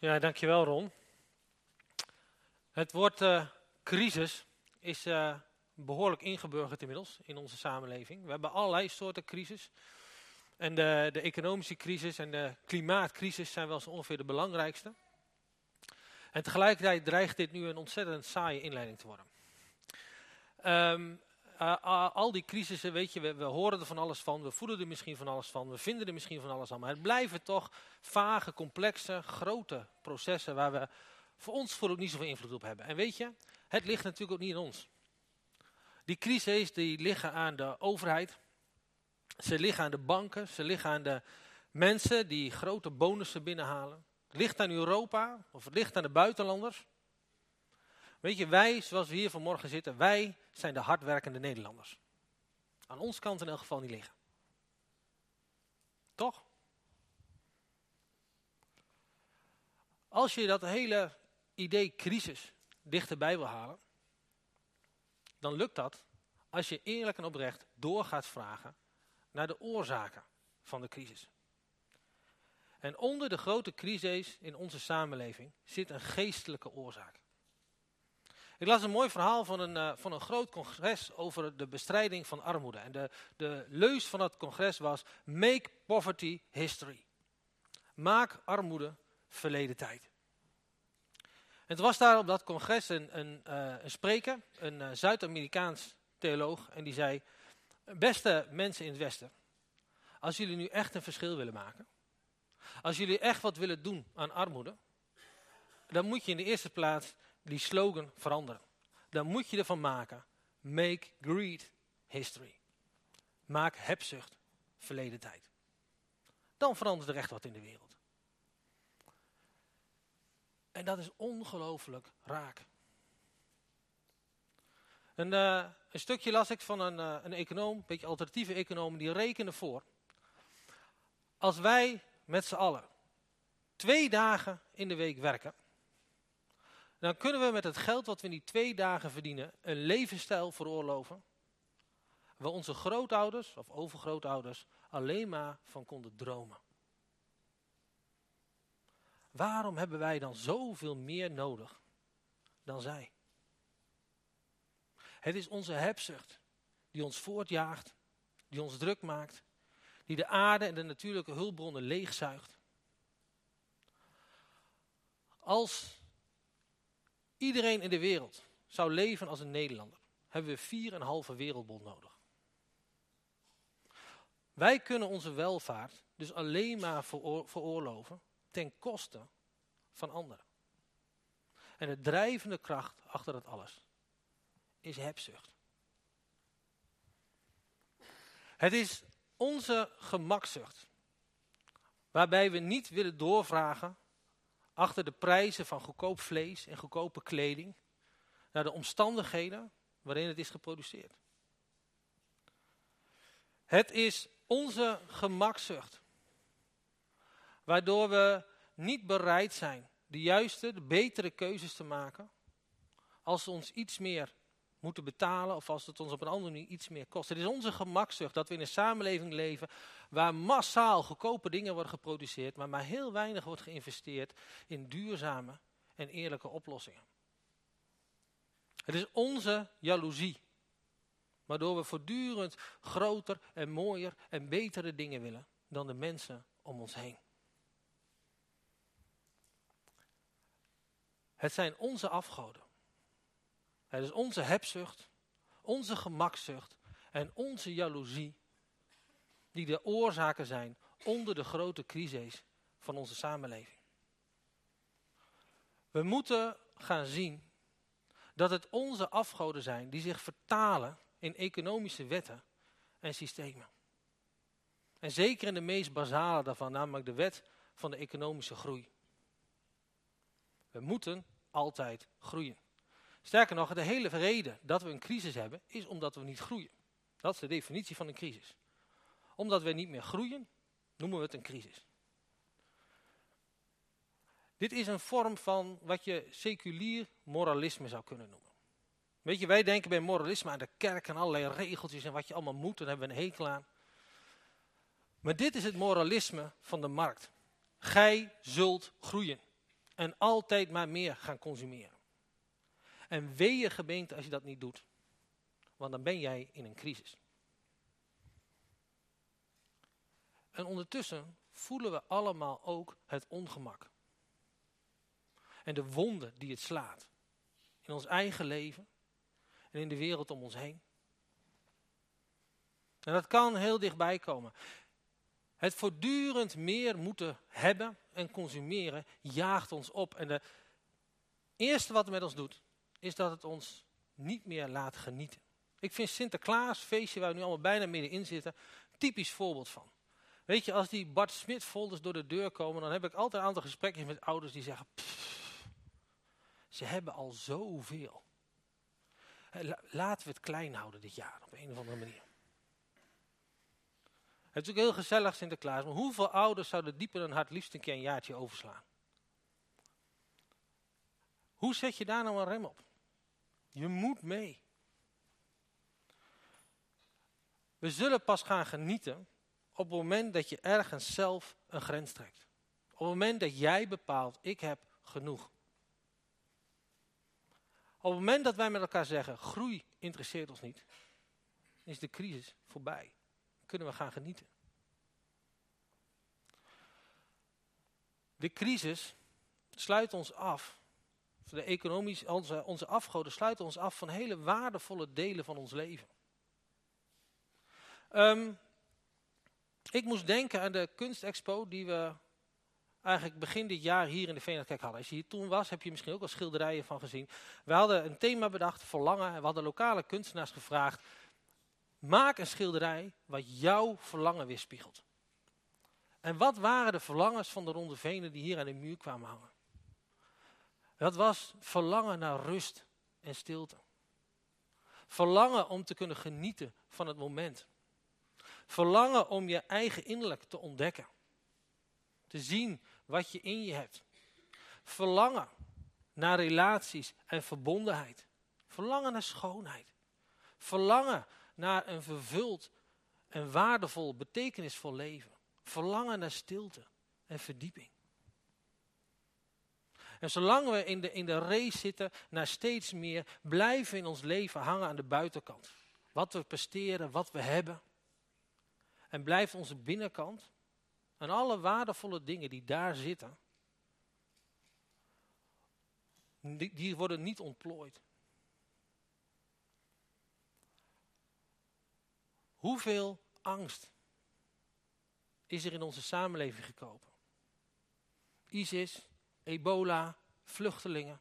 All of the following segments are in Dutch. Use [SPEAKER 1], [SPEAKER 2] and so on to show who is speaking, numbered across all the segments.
[SPEAKER 1] Ja, dankjewel Ron. Het woord eh, crisis is eh, behoorlijk ingeburgerd inmiddels in onze samenleving. We hebben allerlei soorten crisis. En de, de economische crisis en de klimaatcrisis zijn wel zo ongeveer de belangrijkste. En tegelijkertijd dreigt dit nu een ontzettend saaie inleiding te worden. Ehm, uh, al die crisissen, weet je, we, we, horen er van alles van, we voelen er misschien van alles van, we vinden er misschien van alles aan. Maar het blijven toch vage, complexe, grote processen waar we voor ons voor ook niet zoveel invloed op hebben. En weet je, het ligt natuurlijk ook niet in ons. Die crises die liggen aan de overheid, ze liggen aan de banken, ze liggen aan de mensen die grote bonussen binnenhalen. Het ligt aan Europa of het ligt aan de buitenlanders. Weet je, wij, zoals we hier vanmorgen zitten, wij zijn de hardwerkende Nederlanders. Aan ons kant in elk geval niet liggen. Toch? Als je dat hele idee crisis dichterbij wil halen, dan lukt dat als je eerlijk en oprecht doorgaat vragen naar de oorzaken van de crisis. En onder de grote crisis in onze samenleving zit een geestelijke oorzaak. Ik las een mooi verhaal van een, uh, van een groot congres over de bestrijding van armoede. En de, de leus van dat congres was, make poverty history. Maak armoede verleden tijd. En het was daar op dat congres een, een, uh, een spreker, een uh, Zuid-Amerikaans theoloog. En die zei, beste mensen in het Westen, als jullie nu echt een verschil willen maken. Als jullie echt wat willen doen aan armoede. Dan moet je in de eerste plaats die slogan veranderen. Dan moet je ervan maken, make greed history. Maak hebzucht verleden tijd. Dan verandert er echt wat in de wereld. En dat is ongelooflijk raak. Een, een, stukje las ik van een, uh, een econoom, een beetje alternatieve econoom, die rekenen voor. Als wij met z'n allen twee dagen in de week werken, dan kunnen we met het geld wat we in die twee dagen verdienen een levensstijl veroorloven. Waar onze grootouders of overgrootouders alleen maar van konden dromen. Waarom hebben wij dan zoveel meer nodig dan zij? Het is onze hebzucht die ons voortjaagt, die ons druk maakt, die de aarde en de natuurlijke hulpbronnen leegzuigt. Als iedereen in de wereld zou leven als een Nederlander, hebben we vier en een halve wereldbond nodig. Wij kunnen onze welvaart dus alleen maar veroorloven ten koste van anderen. En de drijvende kracht achter dat alles is hebzucht. Het is onze gemakzucht, waarbij we niet willen doorvragen achter de prijzen van goedkoop vlees en goedkope kleding naar de omstandigheden waarin het is geproduceerd. Het is onze gemakzucht, waardoor we niet bereid zijn de juiste, de betere keuzes te maken, als ons iets meer moeten betalen of als het ons op een andere manier iets meer kost. Het is onze gemakzucht dat we in een samenleving leven waar massaal goedkope dingen worden geproduceerd, maar maar heel weinig wordt geïnvesteerd in duurzame en eerlijke oplossingen. Het is onze jaloezie, waardoor we voortdurend groter en mooier en betere dingen willen dan de mensen om ons heen. Het zijn onze afgoden. Het is onze hebzucht, onze gemakzucht en onze jaloezie die de oorzaken zijn onder de grote crises van onze samenleving. We moeten gaan zien dat het onze afgoden zijn die zich vertalen in economische wetten en systemen. En zeker in de meest basale daarvan, namelijk de wet van de economische groei. We moeten altijd groeien. Sterker nog, de hele reden dat we een crisis hebben, is omdat we niet groeien. Dat is de definitie van een crisis. Omdat we niet meer groeien, noemen we het een crisis. Dit is een vorm van wat je seculier moralisme zou kunnen noemen. Weet je, wij denken bij moralisme aan de kerk en allerlei regeltjes en wat je allemaal moet, daar hebben we een hekel aan. Maar dit is het moralisme van de markt. Gij zult groeien. En altijd maar meer gaan consumeren. En wee je gemeente als je dat niet doet. Want dan ben jij in een crisis. En ondertussen voelen we allemaal ook het ongemak. En de wonden die het slaat. In ons eigen leven en in de wereld om ons heen. En dat kan heel dichtbij komen. Het voortdurend meer moeten hebben en consumeren jaagt ons op. En het eerste wat het met ons doet, is dat het ons niet meer laat genieten. Ik vind Sinterklaas, feestje waar we nu allemaal bijna middenin zitten, typisch voorbeeld van. Weet je, als die Bart Smit folders door de deur komen, dan heb ik altijd een aantal gesprekken met ouders die zeggen, ze hebben al zoveel. Laten we het klein houden dit jaar, op een of andere manier. Het is ook heel gezellig Sinterklaas, maar hoeveel ouders zouden dieper hun hart liefst een keer een jaartje overslaan? Hoe zet je daar nou een rem op? Je moet mee. We zullen pas gaan genieten op het moment dat je ergens zelf een grens trekt. Op het moment dat jij bepaalt, ik heb genoeg. Op het moment dat wij met elkaar zeggen, groei interesseert ons niet, is de crisis voorbij. Kunnen we gaan genieten. De crisis sluit ons af. De economische, onze, onze afgoden sluiten ons af van hele waardevolle delen van ons leven. Um, ik moest denken aan de kunstexpo die we eigenlijk begin dit jaar hier in de Veenenkerk hadden. Als je hier toen was, heb je misschien ook wel schilderijen van gezien. We hadden een thema bedacht, verlangen, en we hadden lokale kunstenaars gevraagd. Maak een schilderij wat jouw verlangen weerspiegelt. En wat waren de verlangens van de ronde venen die hier aan de muur kwamen hangen? Dat was verlangen naar rust en stilte. Verlangen om te kunnen genieten van het moment. Verlangen om je eigen innerlijk te ontdekken. Te zien wat je in je hebt. Verlangen naar relaties en verbondenheid. Verlangen naar schoonheid. Verlangen naar een vervuld en waardevol, betekenisvol leven. Verlangen naar stilte en verdieping. En zolang we in de, in de race zitten naar steeds meer, blijven we in ons leven hangen aan de buitenkant. Wat we presteren, wat we hebben. En blijft onze binnenkant en alle waardevolle dingen die daar zitten, die, die worden niet ontplooid. Hoeveel angst is er in onze samenleving gekomen? ISIS, ebola, vluchtelingen.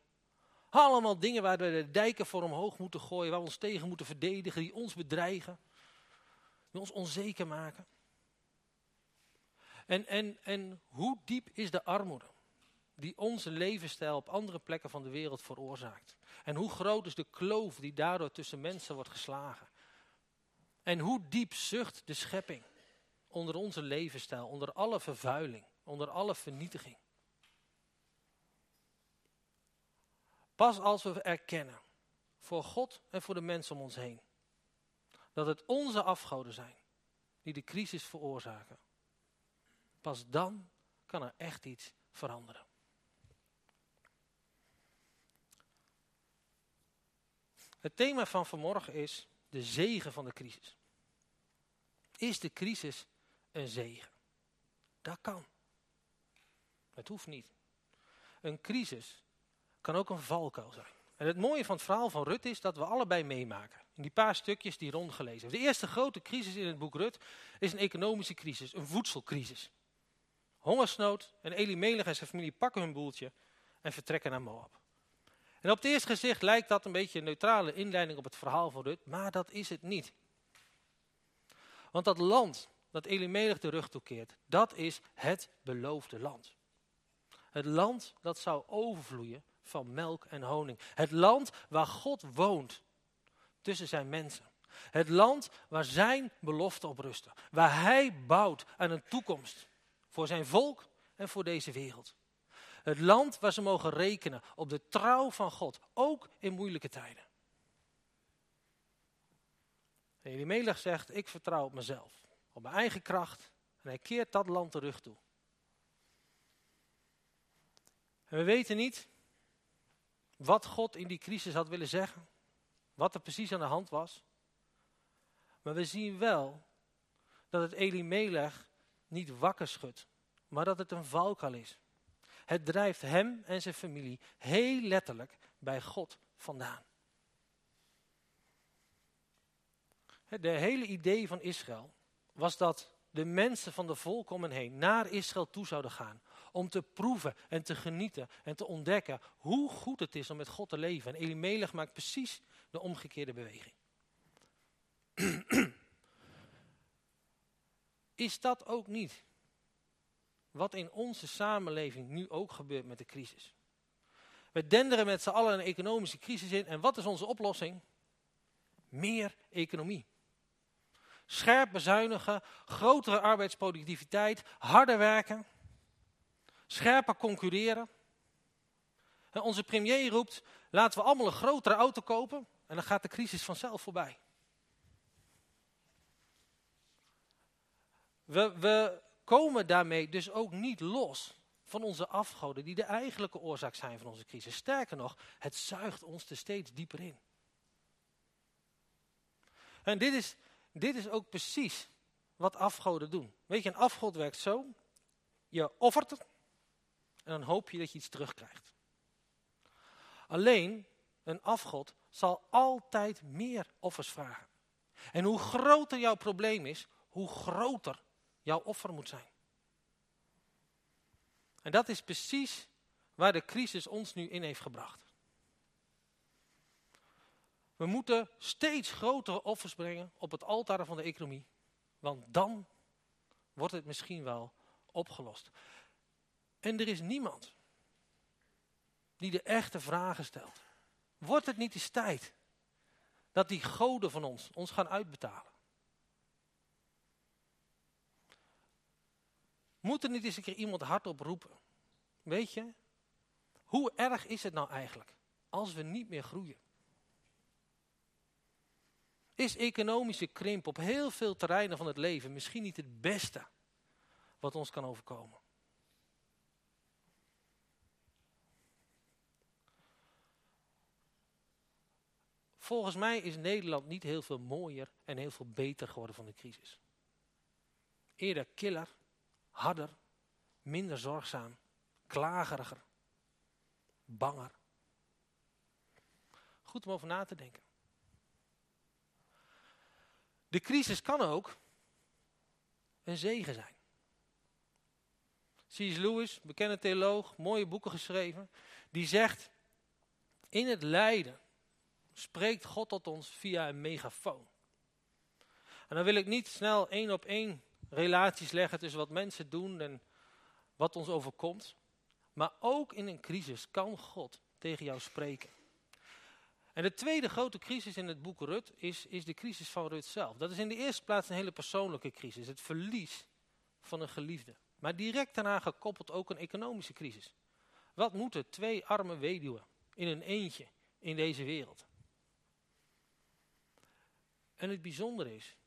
[SPEAKER 1] Allemaal dingen waar we de dijken voor omhoog moeten gooien, waar we ons tegen moeten verdedigen, die ons bedreigen ons onzeker maken. En, en, en hoe diep is de armoede die onze levensstijl op andere plekken van de wereld veroorzaakt? En hoe groot is de kloof die daardoor tussen mensen wordt geslagen? En hoe diep zucht de schepping onder onze levensstijl, onder alle vervuiling, onder alle vernietiging? Pas als we erkennen, voor God en voor de mensen om ons heen, dat het onze afgoden zijn die de crisis veroorzaken. Pas dan kan er echt iets veranderen. Het thema van vanmorgen is de zegen van de crisis. Is de crisis een zegen? Dat kan. Het hoeft niet. Een crisis kan ook een valkuil zijn. En het mooie van het verhaal van Rut is dat we allebei meemaken. In die paar stukjes die rondgelezen hebben. De eerste grote crisis in het boek Rut is een economische crisis, een voedselcrisis. Hongersnood en Elimelech en zijn familie pakken hun boeltje en vertrekken naar Moab. En op het eerste gezicht lijkt dat een beetje een neutrale inleiding op het verhaal van Rut, maar dat is het niet. Want dat land dat Elimelech de rug toekeert, dat is het beloofde land. Het land dat zou overvloeien van melk en honing. Het land waar God woont tussen zijn mensen. Het land waar zijn belofte op rusten. Waar hij bouwt aan een toekomst. Voor zijn volk en voor deze wereld. Het land waar ze mogen rekenen op de trouw van God. Ook in moeilijke tijden. Elimelech zegt, ik vertrouw op mezelf. Op mijn eigen kracht. En hij keert dat land terug toe. En we weten niet wat God in die crisis had willen zeggen. Wat er precies aan de hand was. Maar we zien wel dat het Elimelech niet wakker schudt. Maar dat het een valkuil is. Het drijft hem en zijn familie heel letterlijk bij God vandaan. De hele idee van Israël was dat de mensen van de volk om hen heen naar Israël toe zouden gaan. Om te proeven en te genieten en te ontdekken hoe goed het is om met God te leven. En Elimelech maakt precies de omgekeerde beweging. Is dat ook niet wat in onze samenleving nu ook gebeurt met de crisis? We denderen met z'n allen een economische crisis in. En wat is onze oplossing? Meer economie. Scherp bezuinigen, grotere arbeidsproductiviteit, harder werken, scherper concurreren. En onze premier roept, laten we allemaal een grotere auto kopen en dan gaat de crisis vanzelf voorbij. We, we komen daarmee dus ook niet los van onze afgoden die de eigenlijke oorzaak zijn van onze crisis. Sterker nog, het zuigt ons er steeds dieper in. En dit is, dit is ook precies wat afgoden doen. Weet je, een afgod werkt zo. Je offert en dan hoop je dat je iets terugkrijgt. Alleen, een afgod zal altijd meer offers vragen. En hoe groter jouw probleem is, hoe groter jouw offer moet zijn. En dat is precies waar de crisis ons nu in heeft gebracht. We moeten steeds grotere offers brengen op het altaar van de economie. Want dan wordt het misschien wel opgelost. En er is niemand die de echte vragen stelt. Wordt het niet eens tijd dat die goden van ons ons gaan uitbetalen? Moet er niet eens een keer iemand hardop roepen? Weet je, hoe erg is het nou eigenlijk als we niet meer groeien? Is economische krimp op heel veel terreinen van het leven misschien niet het beste wat ons kan overkomen? Volgens mij is Nederland niet heel veel mooier en heel veel beter geworden van de crisis. Eerder killer, harder, minder zorgzaam, klageriger, banger. Goed om over na te denken. De crisis kan ook een zegen zijn. C.S. Lewis, bekende theoloog, mooie boeken geschreven, die zegt, in het lijden spreekt God tot ons via een megafoon. En dan wil ik niet snel één op één relaties leggen tussen wat mensen doen en wat ons overkomt. Maar ook in een crisis kan God tegen jou spreken. En de tweede grote crisis in het boek Rut is, is de crisis van Rut zelf. Dat is in de eerste plaats een hele persoonlijke crisis. Het verlies van een geliefde. Maar direct daarna gekoppeld ook een economische crisis. Wat moeten twee arme weduwen in een eentje in deze wereld? En het bijzondere is,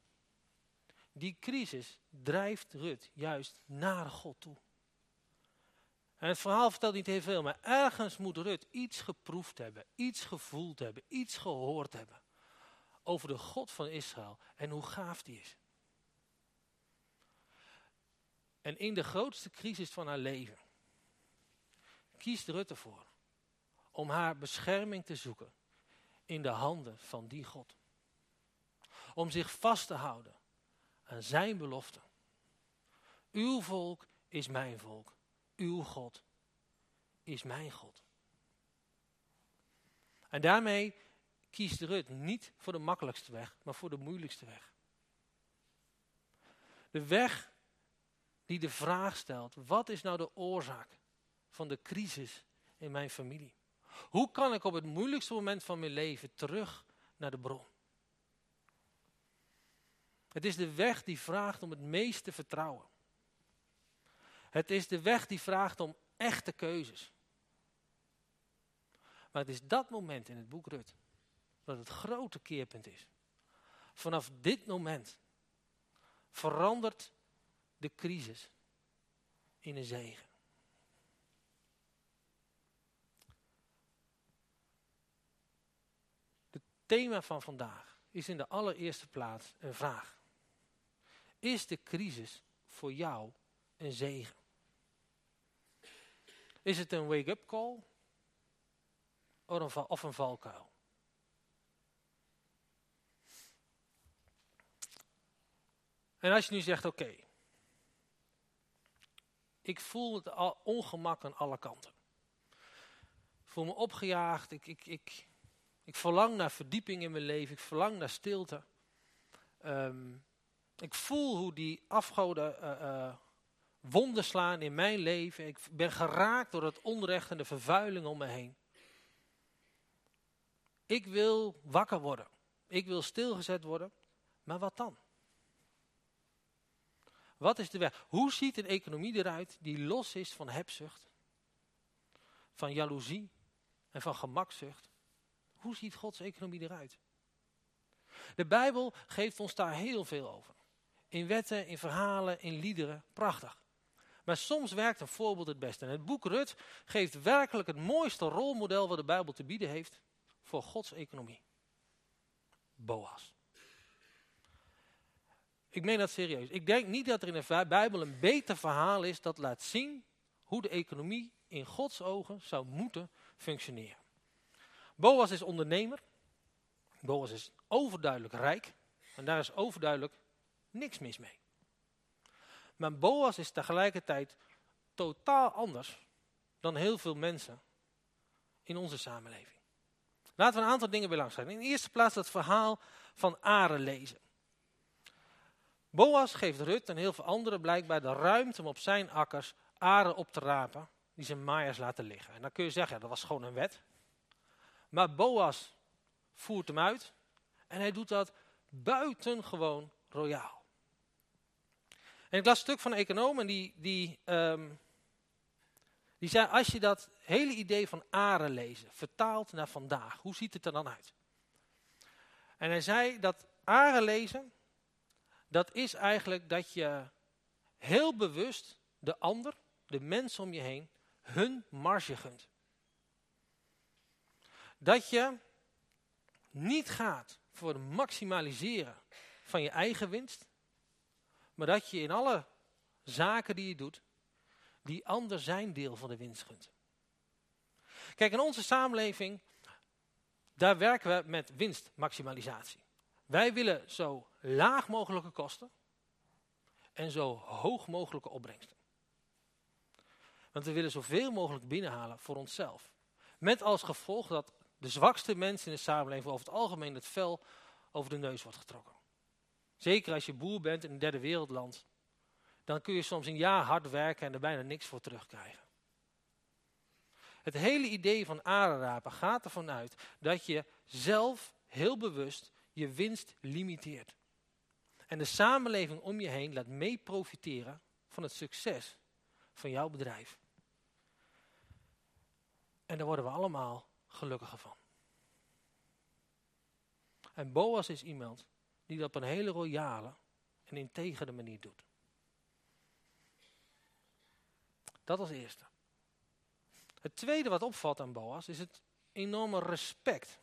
[SPEAKER 1] die crisis drijft Rut juist naar God toe. En het verhaal vertelt niet heel veel, maar ergens moet Rut iets geproefd hebben, iets gevoeld hebben, iets gehoord hebben. Over de God van Israël en hoe gaaf die is. En in de grootste crisis van haar leven kiest Rut ervoor om haar bescherming te zoeken in de handen van die God. Om zich vast te houden aan zijn belofte. Uw volk is mijn volk uw God is mijn God. En daarmee kiest Rut niet voor de makkelijkste weg, maar voor de moeilijkste weg. De weg die de vraag stelt, wat is nou de oorzaak van de crisis in mijn familie? Hoe kan ik op het moeilijkste moment van mijn leven terug naar de bron? Het is de weg die vraagt om het meeste vertrouwen. Het is de weg die vraagt om echte keuzes. Maar het is dat moment in het boek Rut dat het grote keerpunt is. Vanaf dit moment verandert de crisis in een zegen. Het thema van vandaag is in de allereerste plaats een vraag. Is de crisis voor jou een zegen? Is het een wake-up call of een valkuil? En als je nu zegt, oké, ik voel het ongemak aan alle kanten. Ik voel me opgejaagd, ik, ik, ik, ik verlang naar verdieping in mijn leven, ik verlang naar stilte. Ehm, ik voel hoe die afgoden uh, wonden slaan in mijn leven. Ik ben geraakt door het onrecht en de vervuiling om me heen. Ik wil wakker worden. Ik wil stilgezet worden. Maar wat dan? Wat is de weg? Hoe ziet een economie eruit die los is van hebzucht, van jaloezie en van gemakzucht? Hoe ziet Gods economie eruit? De Bijbel geeft ons daar heel veel over. In wetten, in verhalen, in liederen. Prachtig. Maar soms werkt een voorbeeld het beste. En het boek Rut geeft werkelijk het mooiste rolmodel wat de Bijbel te bieden heeft voor Gods economie. Boas. Ik meen dat serieus. Ik denk niet dat er in de Bijbel een beter verhaal is dat laat zien hoe de economie in Gods ogen zou moeten functioneren. Boas is ondernemer. Boas is overduidelijk rijk. En daar is overduidelijk niks mis mee. Maar Boas is tegelijkertijd totaal anders dan heel veel mensen in onze samenleving. Laten we een aantal dingen bij langs gaan. In de eerste plaats het verhaal van Aren lezen. Boas geeft Rut en heel veel anderen blijkbaar de ruimte om op zijn akkers aren op te rapen die zijn maaiers laten liggen. En dan kun je zeggen, ja, dat was gewoon een wet. Maar Boas voert hem uit en hij doet dat buitengewoon royaal. En ik las een stuk van een econoom en die, die, um, die zei, als je dat hele idee van aren lezen, vertaalt naar vandaag, hoe ziet het er dan uit? En hij zei dat aren lezen, dat is eigenlijk dat je heel bewust de ander, de mensen om je heen, hun marge gunt. Dat je niet gaat voor het maximaliseren van je eigen winst, maar dat je in alle zaken die je doet, die ander zijn deel van de winst gunt. Kijk, in onze samenleving, daar werken we met winstmaximalisatie. Wij willen zo laag mogelijke kosten en zo hoog mogelijke opbrengsten. Want we willen zoveel mogelijk binnenhalen voor onszelf. Met als gevolg dat de zwakste mensen in de samenleving over het algemeen het vel over de neus wordt getrokken. Zeker als je boer bent in een derde wereldland. Dan kun je soms een jaar hard werken en er bijna niks voor terugkrijgen. Het hele idee van aardapen gaat ervan uit dat je zelf heel bewust je winst limiteert. En de samenleving om je heen laat mee profiteren van het succes van jouw bedrijf. En daar worden we allemaal gelukkiger van. En Boas is iemand die dat op een hele royale en integere manier doet. Dat als eerste. Het tweede wat opvalt aan Boas is het enorme respect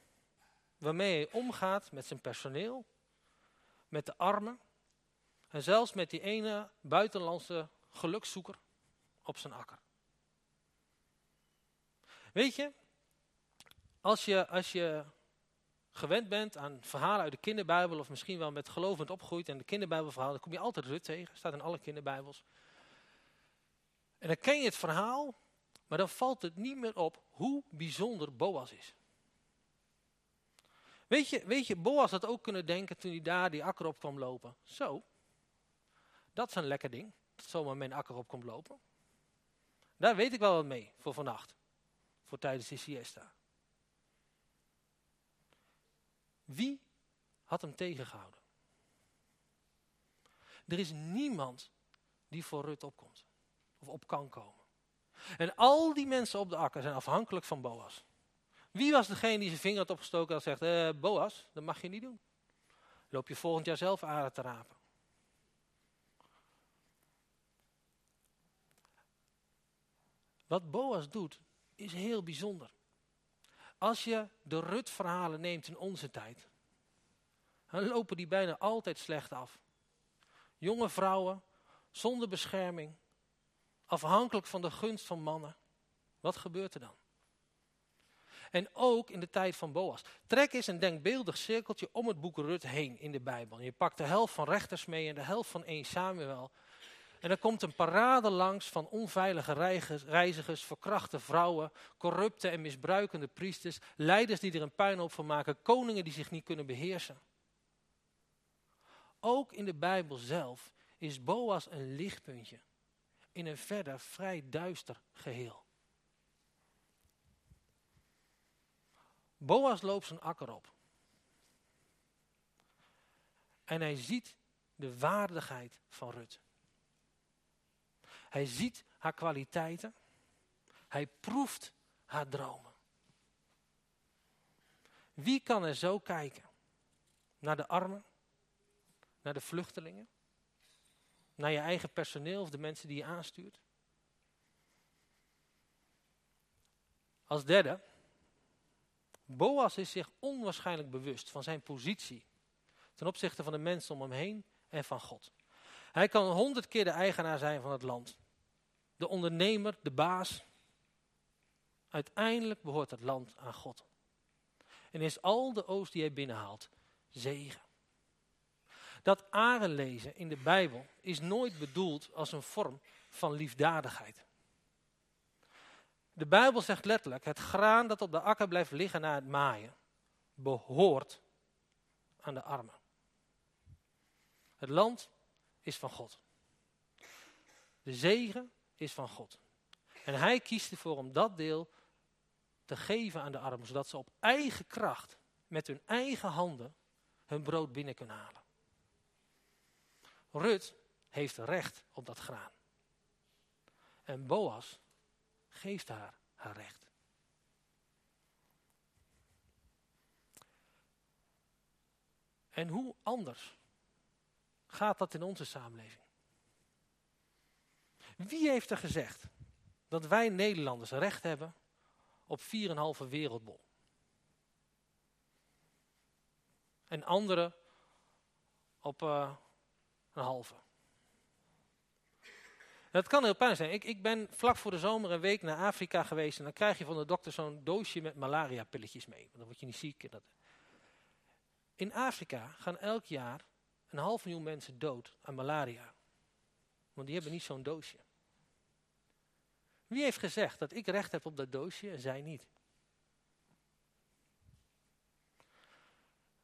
[SPEAKER 1] waarmee hij omgaat met zijn personeel, met de armen en zelfs met die ene buitenlandse gelukszoeker op zijn akker. Weet je, als je, als je gewend bent aan verhalen uit de kinderbijbel of misschien wel met gelovend opgegroeid en de kinderbijbelverhalen, dan kom je altijd Rut tegen, staat in alle kinderbijbels. En dan ken je het verhaal, maar dan valt het niet meer op hoe bijzonder Boas is. Weet je, weet je, Boas had ook kunnen denken toen hij daar die akker op kwam lopen. Zo, dat is een lekker ding, dat zomaar mijn akker op komt lopen. Daar weet ik wel wat mee voor vannacht, voor tijdens de siesta. Wie had hem tegengehouden? Er is niemand die voor Rut opkomt, of op kan komen. En al die mensen op de akker zijn afhankelijk van Boas. Wie was degene die zijn vinger had opgestoken en zegt, eh, Boas, dat mag je niet doen. Loop je volgend jaar zelf aarde te rapen. Wat Boas doet, is heel bijzonder. Als je de Rut-verhalen neemt in onze tijd, dan lopen die bijna altijd slecht af. Jonge vrouwen, zonder bescherming, afhankelijk van de gunst van mannen. Wat gebeurt er dan? En ook in de tijd van Boas. Trek eens een denkbeeldig cirkeltje om het boek Rut heen in de Bijbel. Je pakt de helft van rechters mee en de helft van 1 Samuel. En er komt een parade langs van onveilige reizigers, verkrachte vrouwen, corrupte en misbruikende priesters, leiders die er een puinhoop van maken, koningen die zich niet kunnen beheersen. Ook in de Bijbel zelf is Boas een lichtpuntje in een verder vrij duister geheel. Boas loopt zijn akker op. En hij ziet de waardigheid van Rut. Hij ziet haar kwaliteiten. Hij proeft haar dromen. Wie kan er zo kijken? Naar de armen? Naar de vluchtelingen? Naar je eigen personeel of de mensen die je aanstuurt? Als derde, Boas is zich onwaarschijnlijk bewust van zijn positie ten opzichte van de mensen om hem heen en van God. Hij kan honderd keer de eigenaar zijn van het land. De ondernemer, de baas. Uiteindelijk behoort het land aan God. En is al de oost die hij binnenhaalt zegen. Dat arenlezen in de Bijbel is nooit bedoeld als een vorm van liefdadigheid. De Bijbel zegt letterlijk, het graan dat op de akker blijft liggen na het maaien, behoort aan de armen. Het land is van God. De zegen is van God. En hij kiest ervoor om dat deel te geven aan de armen, zodat ze op eigen kracht, met hun eigen handen, hun brood binnen kunnen halen. Rut heeft recht op dat graan. En Boas geeft haar haar recht. En hoe anders gaat dat in onze samenleving? Wie heeft er gezegd dat wij Nederlanders recht hebben op 4,5 wereldbol? En anderen op uh, een halve. Dat kan heel pijnlijk zijn. Ik, ik ben vlak voor de zomer een week naar Afrika geweest en dan krijg je van de dokter zo'n doosje met malaria-pilletjes mee. Dan word je niet ziek. Dat. In Afrika gaan elk jaar een half miljoen mensen dood aan malaria. Want die hebben niet zo'n doosje. Wie heeft gezegd dat ik recht heb op dat doosje en zij niet?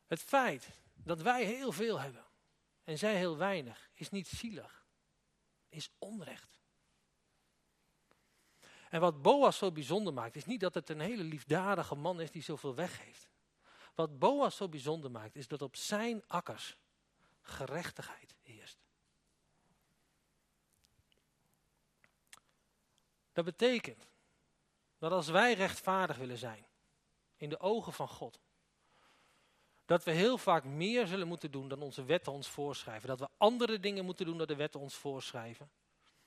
[SPEAKER 1] Het feit dat wij heel veel hebben en zij heel weinig is niet zielig is onrecht. En wat Boas zo bijzonder maakt, is niet dat het een hele liefdadige man is die zoveel weggeeft. Wat Boas zo bijzonder maakt, is dat op zijn akkers gerechtigheid heerst. Dat betekent dat als wij rechtvaardig willen zijn in de ogen van God, dat we heel vaak meer zullen moeten doen dan onze wetten ons voorschrijven. Dat we andere dingen moeten doen dan de wetten ons voorschrijven.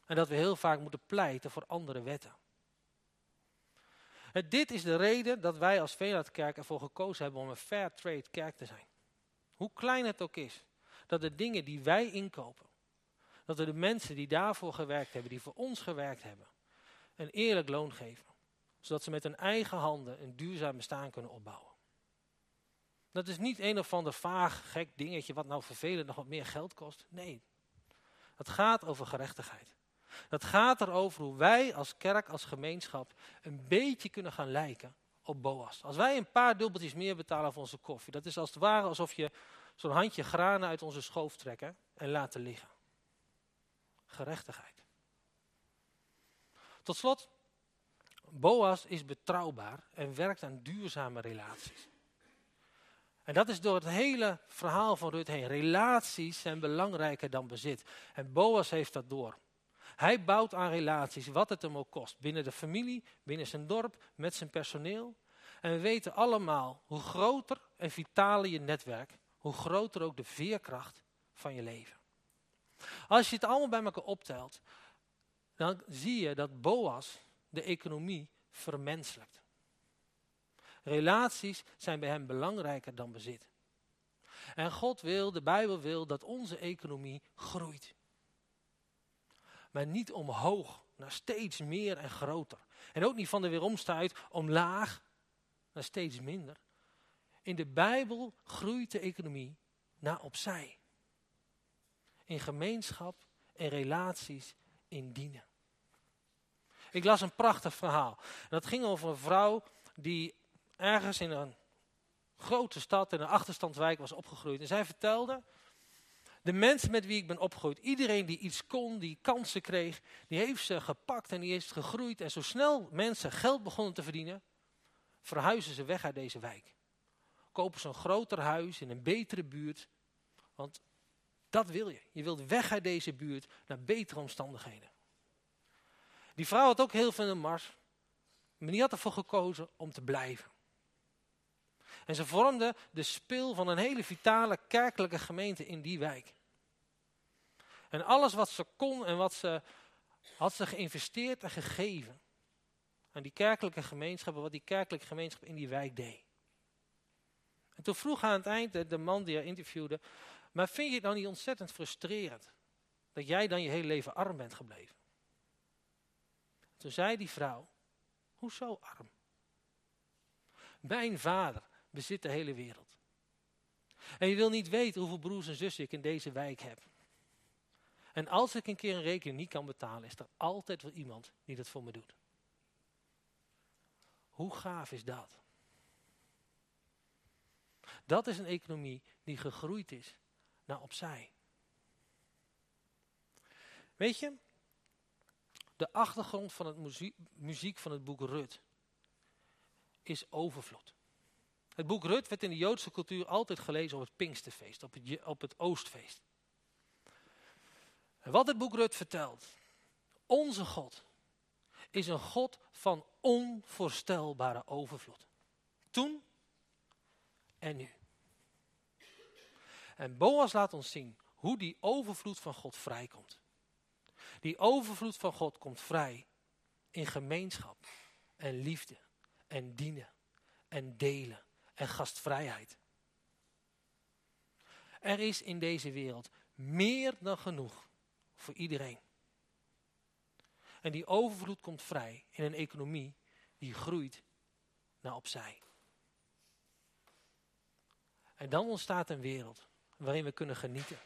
[SPEAKER 1] En dat we heel vaak moeten pleiten voor andere wetten. En dit is de reden dat wij als Veelaatkerk ervoor gekozen hebben om een fair trade kerk te zijn. Hoe klein het ook is. Dat de dingen die wij inkopen, dat we de mensen die daarvoor gewerkt hebben, die voor ons gewerkt hebben, een eerlijk loon geven. Zodat ze met hun eigen handen een duurzaam bestaan kunnen opbouwen. Dat is niet een of ander vaag, gek dingetje wat nou vervelend nog wat meer geld kost. Nee, het gaat over gerechtigheid. Het gaat erover hoe wij als kerk, als gemeenschap, een beetje kunnen gaan lijken op Boas. Als wij een paar dubbeltjes meer betalen voor onze koffie, dat is als het ware alsof je zo'n handje granen uit onze schoof trekken en laten liggen. Gerechtigheid. Tot slot, Boas is betrouwbaar en werkt aan duurzame relaties. En dat is door het hele verhaal van Rut heen. Relaties zijn belangrijker dan bezit. En Boas heeft dat door. Hij bouwt aan relaties, wat het hem ook kost. Binnen de familie, binnen zijn dorp, met zijn personeel. En we weten allemaal, hoe groter en vitaler je netwerk, hoe groter ook de veerkracht van je leven. Als je het allemaal bij elkaar optelt, dan zie je dat Boas de economie vermenselijkt. Relaties zijn bij hem belangrijker dan bezit. En God wil, de Bijbel wil, dat onze economie groeit. Maar niet omhoog, naar steeds meer en groter. En ook niet van de weeromstuit omlaag, naar steeds minder. In de Bijbel groeit de economie naar opzij. In gemeenschap, in relaties, in dienen. Ik las een prachtig verhaal. dat ging over een vrouw die ergens in een grote stad, in een achterstandswijk was opgegroeid. En zij vertelde, de mensen met wie ik ben opgegroeid, iedereen die iets kon, die kansen kreeg, die heeft ze gepakt en die is gegroeid. En zo snel mensen geld begonnen te verdienen, verhuizen ze weg uit deze wijk. Kopen ze een groter huis in een betere buurt. Want dat wil je. Je wilt weg uit deze buurt naar betere omstandigheden. Die vrouw had ook heel veel in de mars. Maar die had ervoor gekozen om te blijven. En ze vormde de spil van een hele vitale kerkelijke gemeente in die wijk. En alles wat ze kon en wat ze had ze geïnvesteerd en gegeven. Aan die kerkelijke gemeenschap, wat die kerkelijke gemeenschap in die wijk deed. En toen vroeg aan het eind de man die haar interviewde, maar vind je het nou niet ontzettend frustrerend? Dat jij dan je hele leven arm bent gebleven? Toen zei die vrouw, hoezo arm? Mijn vader bezit de hele wereld. En je wil niet weten hoeveel broers en zussen ik in deze wijk heb. En als ik een keer een rekening niet kan betalen, is er altijd wel iemand die dat voor me doet. Hoe gaaf is dat? Dat is een economie die gegroeid is naar opzij. Weet je, de achtergrond van het muziek, muziek van het boek Rut is overvloed. Het boek Rut werd in de Joodse cultuur altijd gelezen op het Pinksterfeest, op het, op het Oostfeest. En wat het boek Rut vertelt, onze God is een God van onvoorstelbare overvloed. Toen en nu. En Boas laat ons zien hoe die overvloed van God vrijkomt. Die overvloed van God komt vrij in gemeenschap en liefde en dienen en delen en gastvrijheid. Er is in deze wereld meer dan genoeg voor iedereen. En die overvloed komt vrij in een economie die groeit naar opzij. En dan ontstaat een wereld waarin we kunnen genieten.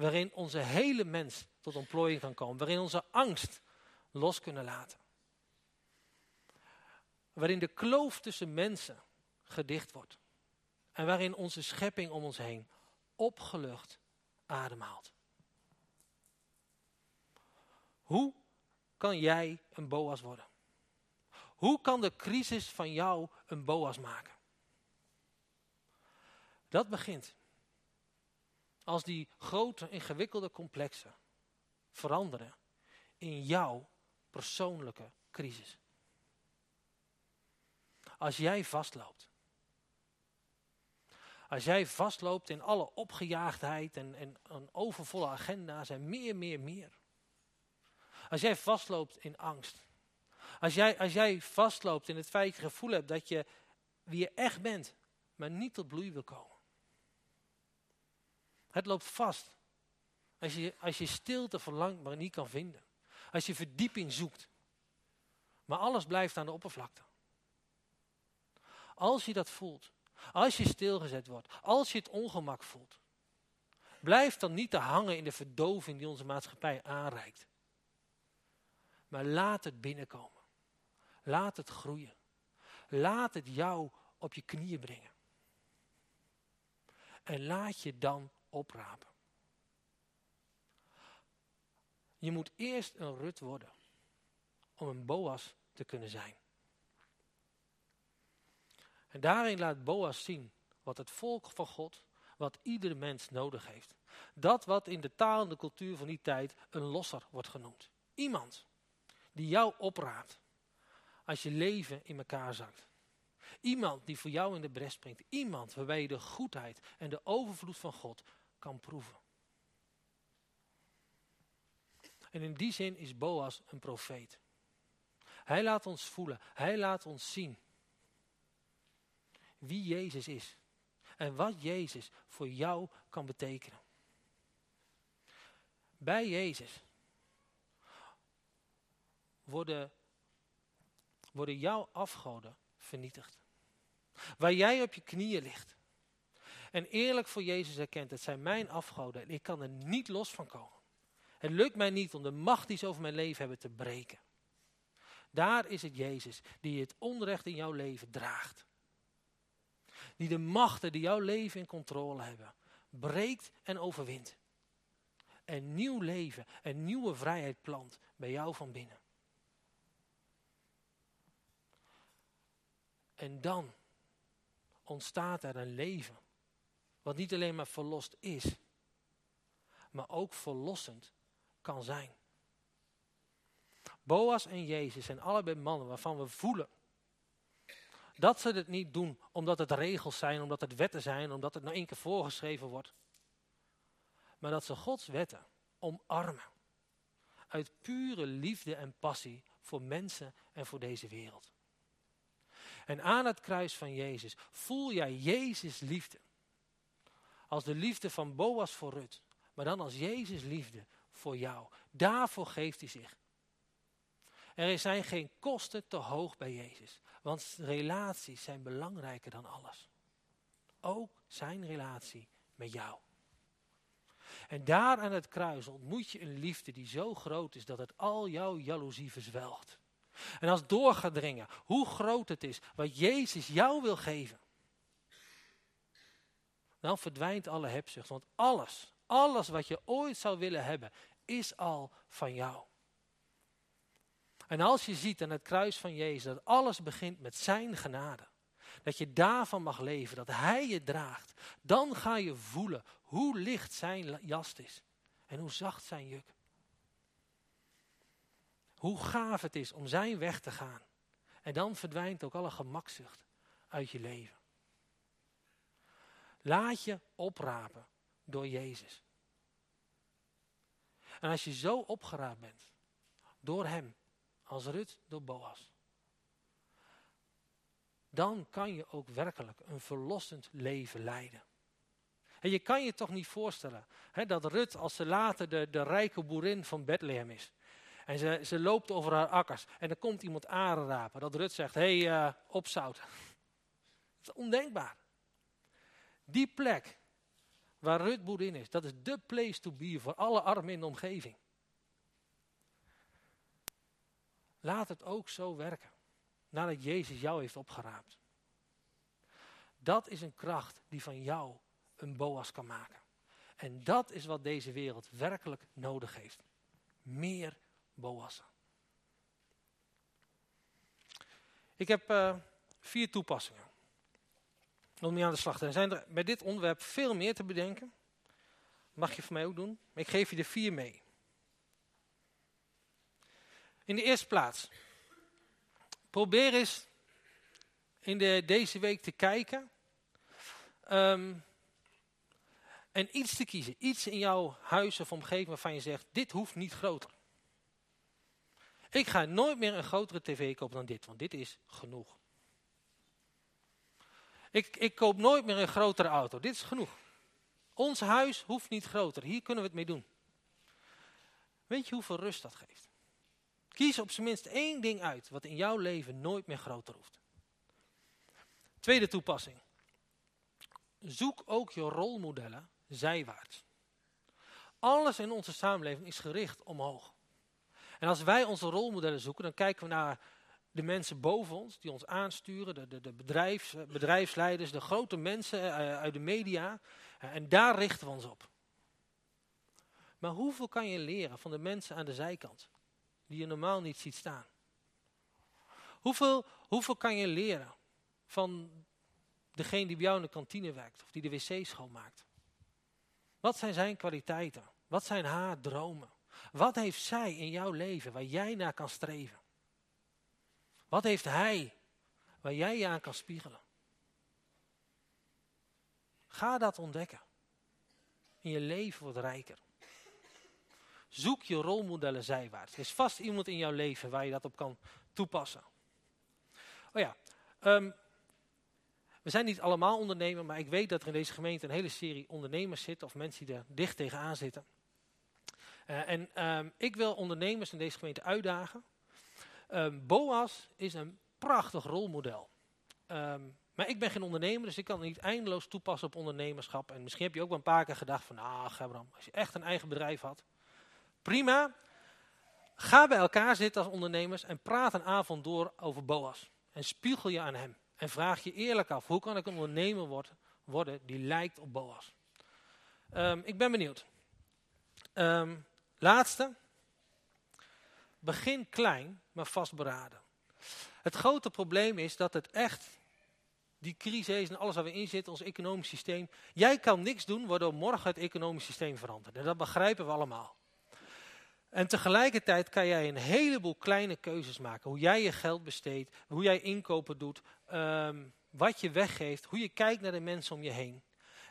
[SPEAKER 1] Waarin onze hele mens tot ontplooiing kan komen. Waarin onze angst los kunnen laten. Waarin de kloof tussen mensen gedicht wordt. En waarin onze schepping om ons heen opgelucht ademhaalt. Hoe kan jij een boas worden? Hoe kan de crisis van jou een boas maken? Dat begint als die grote, ingewikkelde complexen veranderen in jouw persoonlijke crisis. Als jij vastloopt. Als jij vastloopt in alle opgejaagdheid en, en, overvolle agenda's en meer, meer, meer. Als jij vastloopt in angst. Als jij, als jij vastloopt in het feit dat je gevoel hebt dat je wie je echt bent, maar niet tot bloei wil komen. Het loopt vast. Als je, als je stilte verlangt, maar niet kan vinden. Als je verdieping zoekt. Maar alles blijft aan de oppervlakte. Als je dat voelt. Als je stilgezet wordt. Als je het ongemak voelt. Blijf dan niet te hangen in de verdoving die onze maatschappij aanreikt. Maar laat het binnenkomen. Laat het groeien. Laat het jou op je knieën brengen. En laat je dan oprapen. Je moet eerst een Rut worden om een Boas te kunnen zijn. En daarin laat Boas zien wat het volk van God, wat iedere mens nodig heeft. Dat wat in de taal en de cultuur van die tijd een losser wordt genoemd. Iemand die jou opraapt als je leven in elkaar zakt. Iemand die voor jou in de bres springt. Iemand waarbij je de goedheid en de overvloed van God kan proeven. En in die zin is Boas een profeet. Hij laat ons voelen, hij laat ons zien wie Jezus is. En wat Jezus voor jou kan betekenen. Bij Jezus worden, worden jouw afgoden vernietigd. Waar jij op je knieën ligt. En eerlijk voor Jezus erkent, het zijn mijn afgoden en ik kan er niet los van komen. Het lukt mij niet om de macht die ze over mijn leven hebben te breken. Daar is het Jezus die het onrecht in jouw leven draagt. Die de machten die jouw leven in controle hebben, breekt en overwint. En nieuw leven en nieuwe vrijheid plant bij jou van binnen. En dan ontstaat er een leven. Wat niet alleen maar verlost is, maar ook verlossend kan zijn. Boas en Jezus zijn allebei mannen waarvan we voelen dat ze het niet doen omdat het regels zijn, omdat het wetten zijn, omdat het nou één keer voorgeschreven wordt. Maar dat ze Gods wetten omarmen. Uit pure liefde en passie voor mensen en voor deze wereld. En aan het kruis van Jezus voel jij Jezus liefde. Als de liefde van Boas voor Rut. Maar dan als Jezus liefde voor jou. Daarvoor geeft hij zich. Er zijn geen kosten te hoog bij Jezus. Want relaties zijn belangrijker dan alles. Ook zijn relatie met jou. En daar aan het kruis ontmoet je een liefde die zo groot is dat het al jouw jaloezie verzwelgt. En als doorgedringen hoe groot het is wat Jezus jou wil geven. Dan verdwijnt alle hebzucht. Want alles, alles wat je ooit zou willen hebben, is al van jou. En als je ziet aan het kruis van Jezus dat alles begint met zijn genade. Dat je daarvan mag leven, dat hij je draagt. Dan ga je voelen hoe licht zijn jast is. En hoe zacht zijn juk. Hoe gaaf het is om zijn weg te gaan. En dan verdwijnt ook alle gemakzucht uit je leven. Laat je oprapen door Jezus. En als je zo opgeraapt bent, door hem, als Rut door Boas, dan kan je ook werkelijk een verlossend leven leiden. En je kan je toch niet voorstellen hè, dat Rut, als ze later de, de rijke boerin van Bethlehem is, en ze, ze loopt over haar akkers. En er komt iemand aanrapen. Dat Rut zegt, hé, hey, uh, opzouten. Dat is ondenkbaar. Die plek waar Rut boerin is, dat is de place to be voor alle armen in de omgeving. Laat het ook zo werken. Nadat Jezus jou heeft opgeraapt. Dat is een kracht die van jou een boas kan maken. En dat is wat deze wereld werkelijk nodig heeft. Meer Boassen. Ik heb uh, vier toepassingen om mee aan de slag. Er zijn er bij dit onderwerp veel meer te bedenken. Mag je voor mij ook doen. ik geef je er vier mee. In de eerste plaats. Probeer eens in de, deze week te kijken. Um, en iets te kiezen. Iets in jouw huis of omgeving waarvan je zegt, dit hoeft niet groter. Ik ga nooit meer een grotere tv kopen dan dit, want dit is genoeg. Ik, ik koop nooit meer een grotere auto, dit is genoeg. Ons huis hoeft niet groter, hier kunnen we het mee doen. Weet je hoeveel rust dat geeft? Kies op zijn minst één ding uit wat in jouw leven nooit meer groter hoeft. Tweede toepassing. Zoek ook je rolmodellen zijwaarts. Alles in onze samenleving is gericht omhoog. En als wij onze rolmodellen zoeken, dan kijken we naar de mensen boven ons, die ons aansturen, de, de, de bedrijfs, bedrijfsleiders, de grote mensen uh, uit de media. Uh, en daar richten we ons op. Maar hoeveel kan je leren van de mensen aan de zijkant, die je normaal niet ziet staan? Hoeveel, hoeveel kan je leren van degene die bij jou in de kantine werkt, of die de wc schoonmaakt? Wat zijn zijn kwaliteiten? Wat zijn haar dromen? Wat heeft zij in jouw leven waar jij naar kan streven? Wat heeft hij waar jij je aan kan spiegelen? Ga dat ontdekken. En je leven wordt rijker. Zoek je rolmodellen zijwaarts. Er is vast iemand in jouw leven waar je dat op kan toepassen. Oh ja, um, we zijn niet allemaal ondernemer, maar ik weet dat er in deze gemeente een hele serie ondernemers zitten of mensen die er dicht tegenaan zitten. Uh, en ehm, ik wil ondernemers in deze gemeente uitdagen. Um, Boas is een prachtig rolmodel. Um, maar ik ben geen ondernemer, dus ik kan het niet eindeloos toepassen op ondernemerschap. En misschien heb je ook wel een paar keer gedacht van, ah Gebram, als je echt een eigen bedrijf had. Prima, ga bij elkaar zitten als ondernemers en praat een avond door over Boas. En spiegel je aan hem. En vraag je eerlijk af, hoe kan ik een ondernemer worden die lijkt op Boas? Um, ik ben benieuwd. Laatste. Begin klein, maar vastberaden. Het grote probleem is dat het echt die crisis en alles waar we in zitten, ons economisch systeem. Jij kan niks doen waardoor morgen het economisch systeem verandert. En dat begrijpen we allemaal. En tegelijkertijd kan jij een heleboel kleine keuzes maken. Hoe jij je geld besteedt, hoe jij inkopen doet, um, wat je weggeeft, hoe je kijkt naar de mensen om je heen.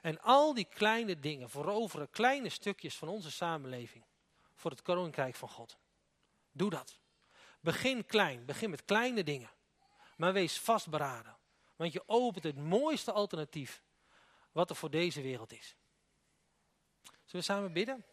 [SPEAKER 1] En al die kleine dingen veroveren kleine stukjes van onze samenleving voor het koninkrijk van God. Doe dat. Begin klein, begin met kleine dingen. Maar wees vastberaden. Want je opent het mooiste alternatief wat er voor deze wereld is. Zullen we samen bidden?